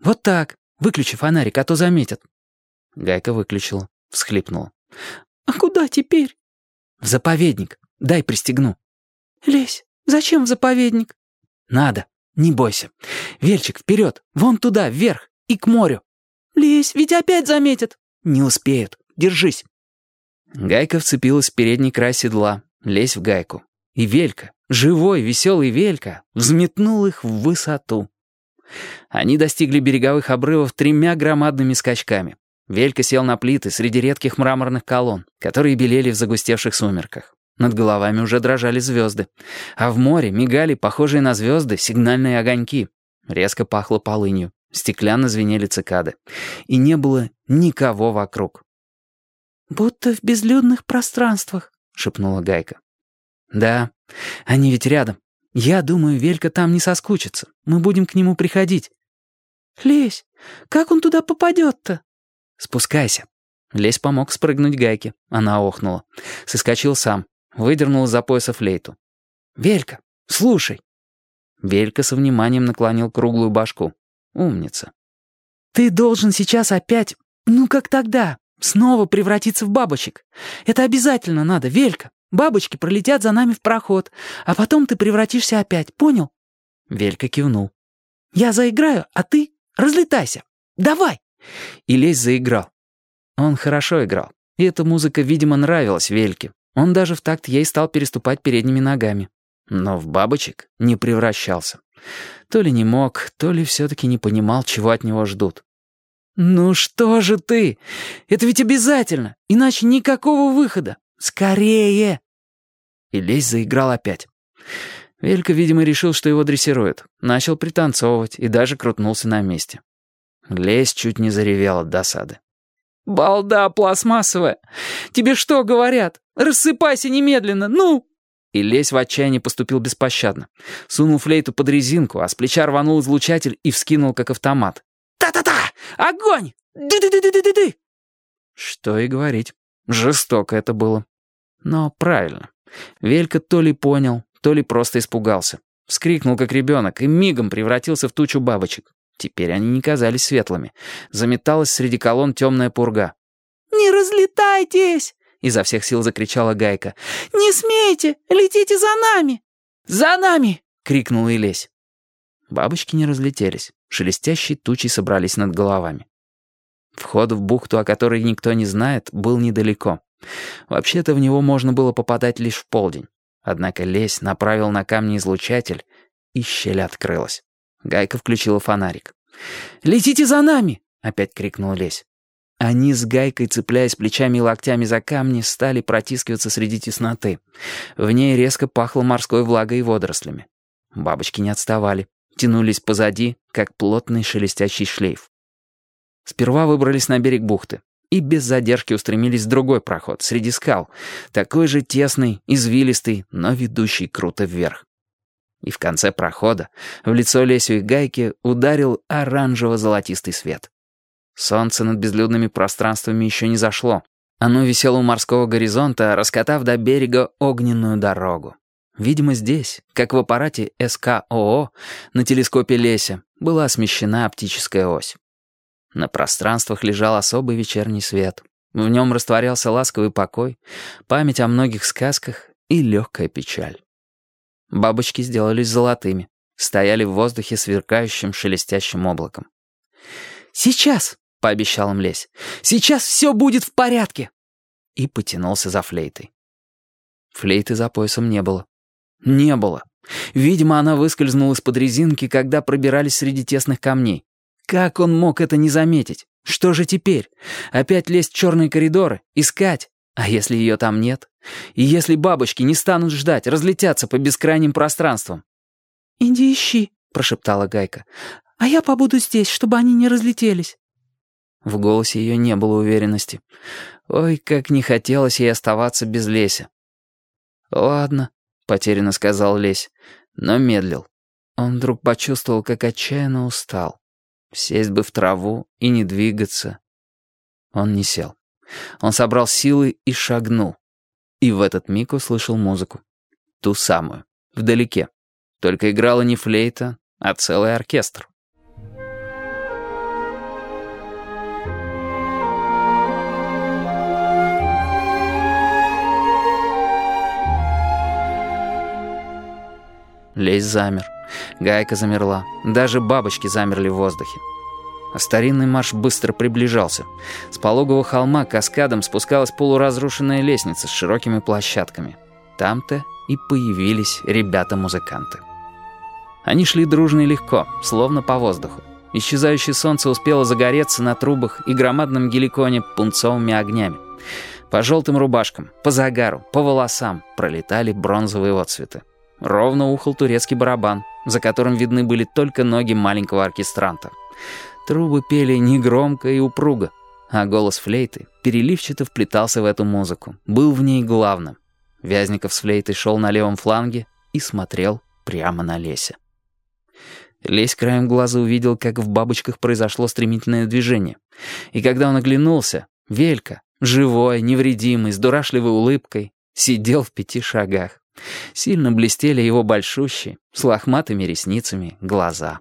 Вот так. Выключи фонарик, а то заметят». Гайка выключила, всхлипнула. «А куда теперь?» «В заповедник. Дай пристегну». «Лезь, зачем в заповедник?» «Надо. Не бойся. Вельчик, вперед. Вон туда, вверх. И к морю». «Лезь, ведь опять заметят». «Не успеют. Держись». Гайка вцепилась в передний край седла. Лезь в гайку. И Велька, живой, веселый Велька, взметнул их в высоту. Они достигли береговых обрывов тремя громадными скачками. Велька сел на плиты среди редких мраморных колонн, которые белели в загустевших сумерках. Над головами уже дрожали звезды. А в море мигали похожие на звезды сигнальные огоньки. Резко пахло полынью. Стеклянно звенели цикады. И не было никого вокруг. «Будто в безлюдных пространствах», — шепнула Гайка. «Да, они ведь рядом. Я думаю, Велька там не соскучится. Мы будем к нему приходить». «Лесь, как он туда попадет-то?» «Спускайся». Лесь помог спрыгнуть гайке. Она охнула. Соскочил сам. Выдернул из-за пояса флейту. «Велька, слушай». Велька со вниманием наклонил круглую башку. Умница. «Ты должен сейчас опять, ну как тогда, снова превратиться в бабочек. Это обязательно надо, Велька. Бабочки пролетят за нами в проход, а потом ты превратишься опять, понял?» Велька кивнул. «Я заиграю, а ты разлетайся. Давай!» И Лесь заиграл. Он хорошо играл, и эта музыка, видимо, нравилась Вельке. Он даже в такт ей стал переступать передними ногами. Но в бабочек не превращался. То ли не мог, то ли все-таки не понимал, чего от него ждут. «Ну что же ты? Это ведь обязательно, иначе никакого выхода. Скорее!» И Лесь заиграл опять. Велька, видимо, решил, что его дрессируют. Начал пританцовывать и даже крутнулся на месте. Лесь чуть не заревел от досады. «Балда пластмассовая! Тебе что говорят? Рассыпайся немедленно, ну!» И Лесь в отчаянии поступил беспощадно. Сунул флейту под резинку, а с плеча рванул излучатель и вскинул, как автомат. «Та-та-та! Огонь! Ды-ды-ды-ды-ды-ды!» Что и говорить. Жестоко это было. Но правильно. Велька то ли понял, то ли просто испугался. Вскрикнул, как ребенок, и мигом превратился в тучу бабочек. Теперь они не казались светлыми. Заметалась среди колонн темная пурга. «Не разлетайтесь!» — изо всех сил закричала Гайка. «Не смейте! Летите за нами!» «За нами!» — крикнула Илесь. Бабочки не разлетелись. Шелестящие тучи собрались над головами. Вход в бухту, о которой никто не знает, был недалеко. Вообще-то в него можно было попадать лишь в полдень. Однако Лесь направил на камни излучатель, и щель открылась. Гайка включила фонарик. «Летите за нами!» — опять крикнул Лесь. Они с Гайкой, цепляясь плечами и локтями за камни, стали протискиваться среди тесноты. В ней резко пахло морской влагой и водорослями. Бабочки не отставали, тянулись позади, как плотный шелестящий шлейф. Сперва выбрались на берег бухты и без задержки устремились в другой проход, среди скал, такой же тесный, извилистый, но ведущий круто вверх. И в конце прохода в лицо Лесю и Гайке ударил оранжево-золотистый свет. Солнце над безлюдными пространствами еще не зашло. Оно висело у морского горизонта, раскатав до берега огненную дорогу. Видимо, здесь, как в аппарате СКОО на телескопе Леся, была смещена оптическая ось. На пространствах лежал особый вечерний свет. В нем растворялся ласковый покой, память о многих сказках и легкая печаль. Бабочки сделались золотыми, стояли в воздухе сверкающим шелестящим облаком. «Сейчас!» — пообещал им Лесь. «Сейчас все будет в порядке!» И потянулся за флейтой. Флейты за поясом не было. Не было. Видимо, она выскользнула из-под резинки, когда пробирались среди тесных камней. Как он мог это не заметить? Что же теперь? Опять лезть в черные коридоры? Искать? А если ее там нет? И если бабочки не станут ждать, разлетятся по бескрайним пространствам? «Иди ищи», — прошептала Гайка. «А я побуду здесь, чтобы они не разлетелись». В голосе ее не было уверенности. Ой, как не хотелось ей оставаться без Леся. «Ладно», — потерянно сказал Лесь, но медлил. Он вдруг почувствовал, как отчаянно устал. Сесть бы в траву и не двигаться. Он не сел. Он собрал силы и шагнул. И в этот миг услышал музыку. Ту самую. Вдалеке. Только играла не флейта, а целый оркестр. Лесь замер. Гайка замерла. Даже бабочки замерли в воздухе. А старинный марш быстро приближался. С пологого холма каскадом спускалась полуразрушенная лестница с широкими площадками. Там-то и появились ребята-музыканты. Они шли дружно и легко, словно по воздуху. Исчезающее солнце успело загореться на трубах и громадном геликоне пунцовыми огнями. По желтым рубашкам, по загару, по волосам пролетали бронзовые отцветы. Ровно ухал турецкий барабан, за которым видны были только ноги маленького оркестранта. Трубы пели негромко и упруго, а голос флейты переливчато вплетался в эту музыку, был в ней главным. Вязников с флейтой шел на левом фланге и смотрел прямо на Леся. Лесь краем глаза увидел, как в бабочках произошло стремительное движение. И когда он оглянулся, Велька, живой, невредимый, с дурашливой улыбкой, сидел в пяти шагах. Сильно блестели его большущие, с лохматыми ресницами, глаза.